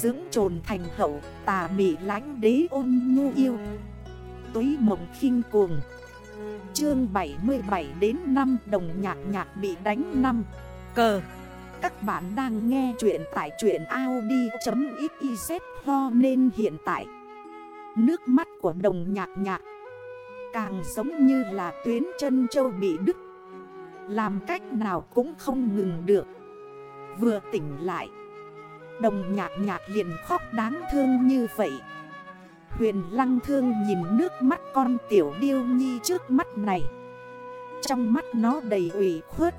Dưỡng trồn thành hậu, tà mị lánh đế ôn nhu yêu. Túy mộng khinh cuồng. Chương 77 đến 5 đồng nhạc nhạc bị đánh 5 Cờ. Các bạn đang nghe chuyện tại chuyện Audi.xyz ho nên hiện tại. Nước mắt của đồng nhạc nhạc Càng giống như là tuyến chân châu bị đứt. Làm cách nào cũng không ngừng được. Vừa tỉnh lại Đồng nhạc nhạc liền khóc đáng thương như vậy. Huyền lăng thương nhìn nước mắt con tiểu điêu nhi trước mắt này. Trong mắt nó đầy ủy khuất.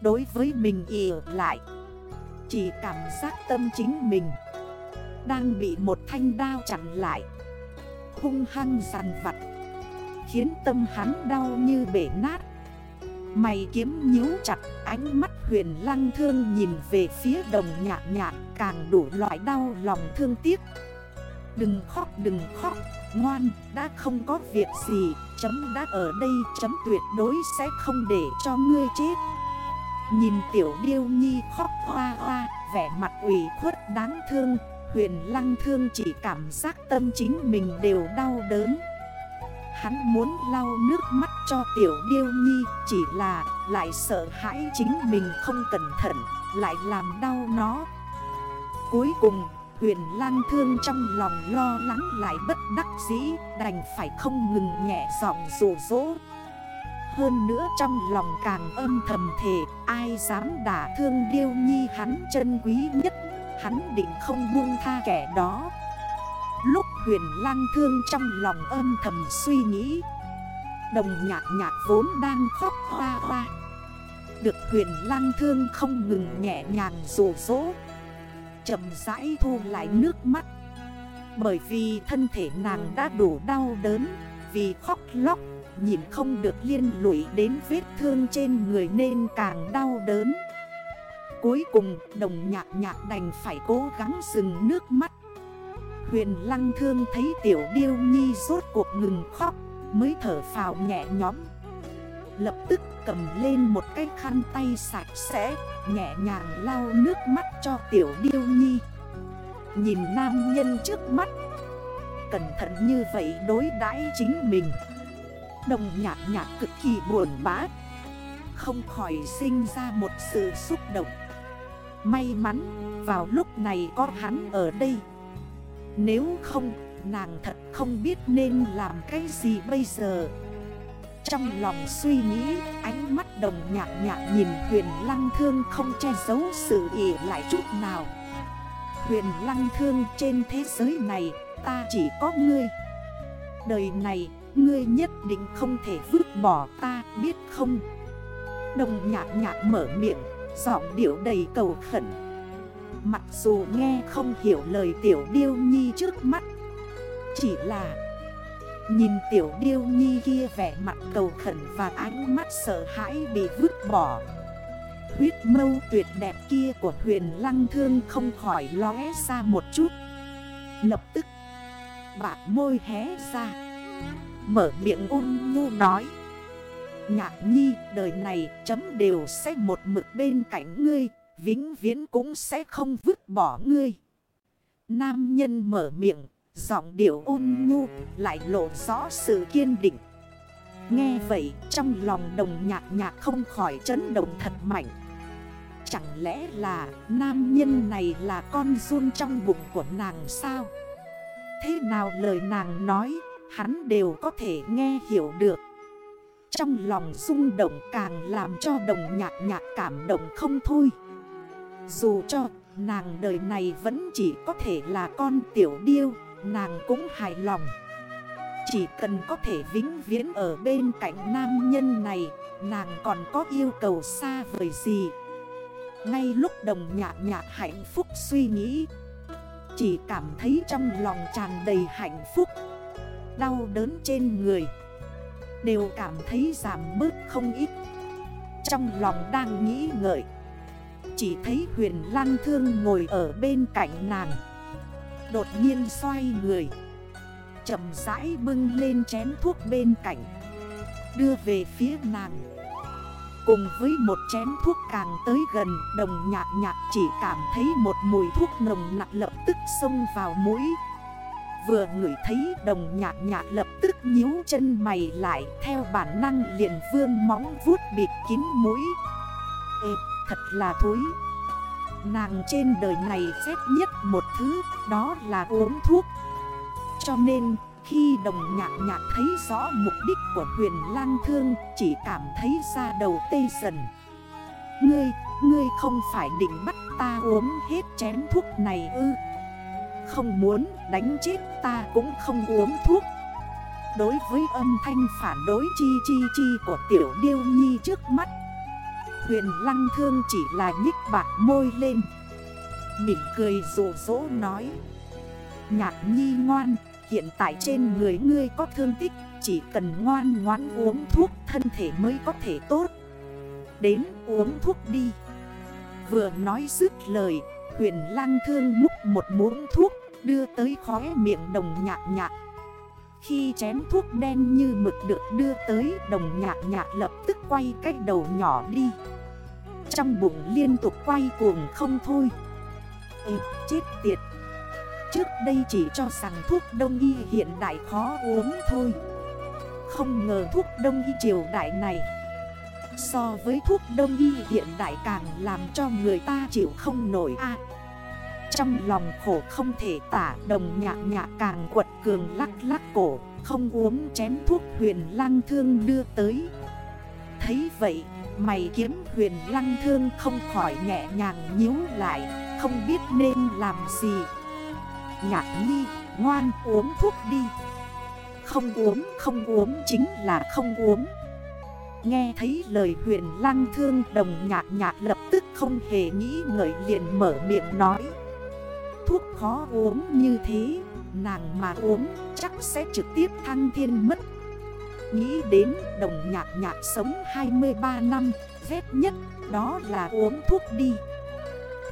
Đối với mình ỉ lại. Chỉ cảm giác tâm chính mình. Đang bị một thanh đao chặn lại. Hung hăng sàn vặt. Khiến tâm hắn đau như bể nát. Mày kiếm nhíu chặt, ánh mắt huyền lăng thương nhìn về phía đồng nhạc nhạc, Càng đủ loại đau lòng thương tiếc. Đừng khóc đừng khóc, Ngoan, đã không có việc gì, Chấm đã ở đây, chấm tuyệt đối sẽ không để cho ngươi chết. Nhìn tiểu điêu nhi khóc hoa hoa, Vẻ mặt ủy khuất đáng thương, Huyền lăng thương chỉ cảm giác tâm chính mình đều đau đớn. Hắn muốn lau nước mắt cho tiểu điêu nhi, Chỉ là lại sợ hãi chính mình không cẩn thận, Lại làm đau nó. Cuối cùng, huyền lang thương trong lòng lo lắng lại bất đắc dĩ, Đành phải không ngừng nhẹ giọng rủ rỗ Hơn nữa trong lòng càng âm thầm thề, Ai dám đả thương điêu nhi hắn chân quý nhất, Hắn định không buông tha kẻ đó. Lúc huyền lang thương trong lòng âm thầm suy nghĩ. Đồng nhạc nhạc vốn đang khóc hoa hoa. Được huyền lang thương không ngừng nhẹ nhàng rủ rỗ. Chậm rãi thu lại nước mắt. Bởi vì thân thể nàng đã đủ đau đớn, Vì khóc lóc Nhìn không được liên lụy đến vết thương trên người nên càng đau đớn. Cuối cùng, đồng nhạc nhạc đành phải cố gắng dừng nước mắt. Huyền lăng thương thấy tiểu điêu nhi rốt cuộc ngừng khóc, Mới thở phào nhẹ nhõm. Lập tức cầm lên một cái khăn tay sạch sẽ, Nhẹ nhàng lau nước mắt cho tiểu điêu nhi. Nhìn nam nhân trước mắt, Cẩn thận như vậy đối đãi chính mình. Đồng nhạc nhạc cực kỳ buồn bã, Không khỏi sinh ra một sự xúc động. May mắn, vào lúc này có hắn ở đây. Nếu không, nàng thật không biết nên làm cái gì bây giờ. Trong lòng suy nghĩ, ánh mắt đồng nhạc nhạc nhìn huyền lăng thương không che giấu sự ỉ lại chút nào. Huyền lăng thương trên thế giới này, ta chỉ có ngươi. Đời này, ngươi nhất định không thể vứt bỏ ta, biết không? Đồng nhạc nhạc mở miệng, Giọng điệu đầy cầu khẩn. Mặc dù nghe không hiểu lời tiểu điêu nhi trước mắt, Chỉ là Nhìn tiểu điêu nhi kia vẻ mặt cầu khẩn và ánh mắt sợ hãi bị vứt bỏ. Huyết mâu tuyệt đẹp kia của huyền lăng thương không khỏi lóe ra một chút. Lập tức Bạn môi hé ra, Mở miệng ôn nhu nói Nhạc nhi, đời này chấm đều sẽ một mực bên cạnh ngươi Vĩnh viễn cũng sẽ không vứt bỏ ngươi. Nam nhân mở miệng, Giọng điệu ôn nhu, lại lộ rõ sự kiên định. Nghe vậy, trong lòng đồng nhạc nhạc không khỏi chấn động thật mạnh. Chẳng lẽ là nam nhân này là con run trong bụng của nàng sao? Thế nào lời nàng nói, hắn đều có thể nghe hiểu được. Trong lòng rung động càng làm cho đồng nhạc nhạc cảm động không thôi. Dù cho, nàng đời này vẫn chỉ có thể là con tiểu điêu, Nàng cũng hài lòng. Chỉ cần có thể vĩnh viễn ở bên cạnh nam nhân này, Nàng còn có yêu cầu xa vời gì? Ngay lúc đồng nhạc nhạc hạnh phúc suy nghĩ, Chỉ cảm thấy trong lòng tràn đầy hạnh phúc, Đau đớn trên người, Đều cảm thấy giảm bớt không ít. Trong lòng đang nghĩ ngợi chỉ thấy huyền lan thương ngồi ở bên cạnh nàng. Đột nhiên xoay người. Chầm rãi bưng lên chén thuốc bên cạnh. Đưa về phía nàng. Cùng với một chén thuốc càng tới gần Đồng nhạc nhạc chỉ cảm thấy một mùi thuốc nồng nặng lập tức xông vào mũi. Vừa ngửi thấy đồng nhạc nhạc lập tức nhíu chân mày lại Theo bản năng liền vương móng vuốt bịt kín mũi. Ê, thật là thối Nàng trên đời này phép nhất một thứ Đó là uống thuốc. Cho nên khi đồng nhạc nhạc thấy rõ mục đích của huyền lang thương Chỉ cảm thấy ra đầu tê dần. Ngươi, ngươi không phải định bắt ta uống hết chén thuốc này ư? Không muốn đánh chết ta cũng không uống thuốc. Đối với âm thanh phản đối chi chi chi của tiểu điêu nhi trước mắt Huyền lăng thương chỉ là nhích bạc môi lên. Mỉm cười rủ rỗ nói. Nhạc nhi ngoan, Hiện tại trên người ngươi có thương tích, Chỉ cần ngoan ngoãn uống thuốc Thân thể mới có thể tốt. Đến uống thuốc đi. Vừa nói dứt lời, Huyền lang thương múc một muỗng thuốc, Đưa tới khóe miệng đồng nhạc nhạc. Khi chén thuốc đen như mực được đưa tới, Đồng nhạc nhạc lập tức quay cách đầu nhỏ đi. Trong bụng liên tục quay cuồng không thôi. Ê, chết tiệt. Trước đây chỉ cho rằng thuốc đông y hiện đại khó uống thôi. Không ngờ thuốc đông y triều đại này. So với thuốc đông y hiện đại càng làm cho người ta chịu không nổi a. Trong lòng khổ không thể tả đồng nhạc nhạc càng quật cường lắc lắc cổ Không uống chén thuốc huyền lang thương đưa tới. Thấy vậy mày kiếm huyền lăng thương không khỏi nhẹ nhàng nhíu lại, Không biết nên làm gì. Nhạc nhi, ngoan uống thuốc đi. Không uống không uống chính là không uống. Nghe thấy lời huyền lăng thương, đồng nhạc nhạc lập tức không hề nghĩ ngợi liền mở miệng nói. Thuốc khó uống như thế, Nàng mà uống chắc sẽ trực tiếp thăng thiên mất. Nghĩ đến đồng nhạc nhạc sống 23 năm, Ghét nhất đó là uống thuốc đi.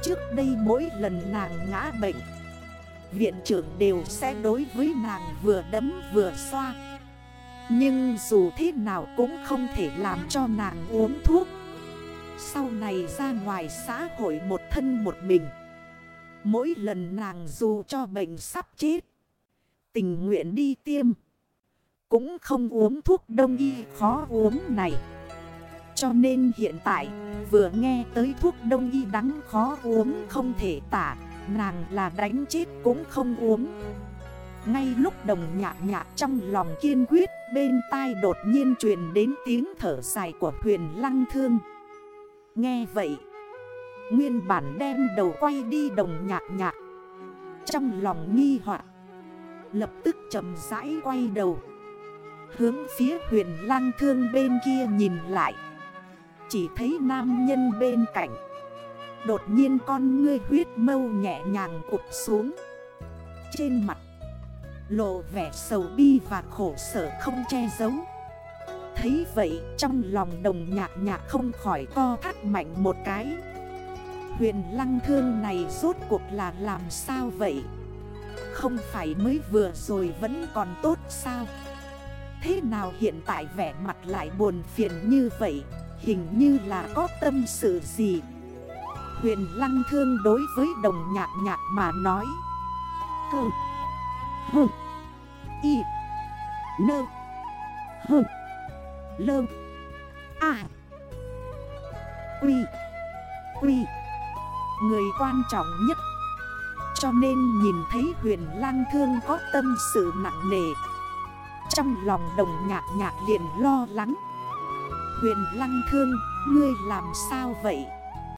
Trước đây mỗi lần nàng ngã bệnh, Viện trưởng đều sẽ đối với nàng vừa đấm vừa xoa. Nhưng dù thế nào cũng không thể làm cho nàng uống thuốc. Sau này ra ngoài xã hội một thân một mình, Mỗi lần nàng dù cho bệnh sắp chết, Tình nguyện đi tiêm cũng không uống thuốc đông y, khó uống này. Cho nên hiện tại, vừa nghe tới thuốc đông y đắng khó uống không thể tả. Nàng là đánh chết cũng không uống. Ngay lúc đồng nhạc nhạc trong lòng kiên quyết, Bên tai đột nhiên truyền đến tiếng thở dài của huyền lăng thương. Nghe vậy, Nguyên bản đem đầu quay đi đồng nhạc nhạc. Trong lòng nghi hoặc, Lập tức chầm rãi quay đầu. Hướng phía huyền Lang thương bên kia nhìn lại. Chỉ thấy nam nhân bên cạnh. Đột nhiên con ngươi huyết mâu nhẹ nhàng cụt xuống. Trên mặt, Lộ vẻ sầu bi và khổ sở không che giấu. Thấy vậy, trong lòng đồng nhạc nhạc không khỏi co thắt mạnh một cái. Huyền lăng thương này rốt cuộc là làm sao vậy? Không phải mới vừa rồi vẫn còn tốt sao? Thế nào hiện tại vẻ mặt lại buồn phiền như vậy? Hình như là có tâm sự gì? Huyền lăng thương đối với đồng nhạc nhạc mà nói. Cơ Hơ Y. Nơ. Hơ Lơ. À Quy. Quy. Người quan trọng nhất. Cho nên nhìn thấy huyền lang thương có tâm sự nặng nề trong lòng đồng nhạc nhạc liền lo lắng. Huyền lăng thương, Ngươi làm sao vậy?